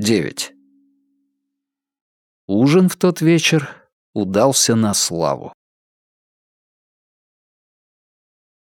9. Ужин в тот вечер удался на славу.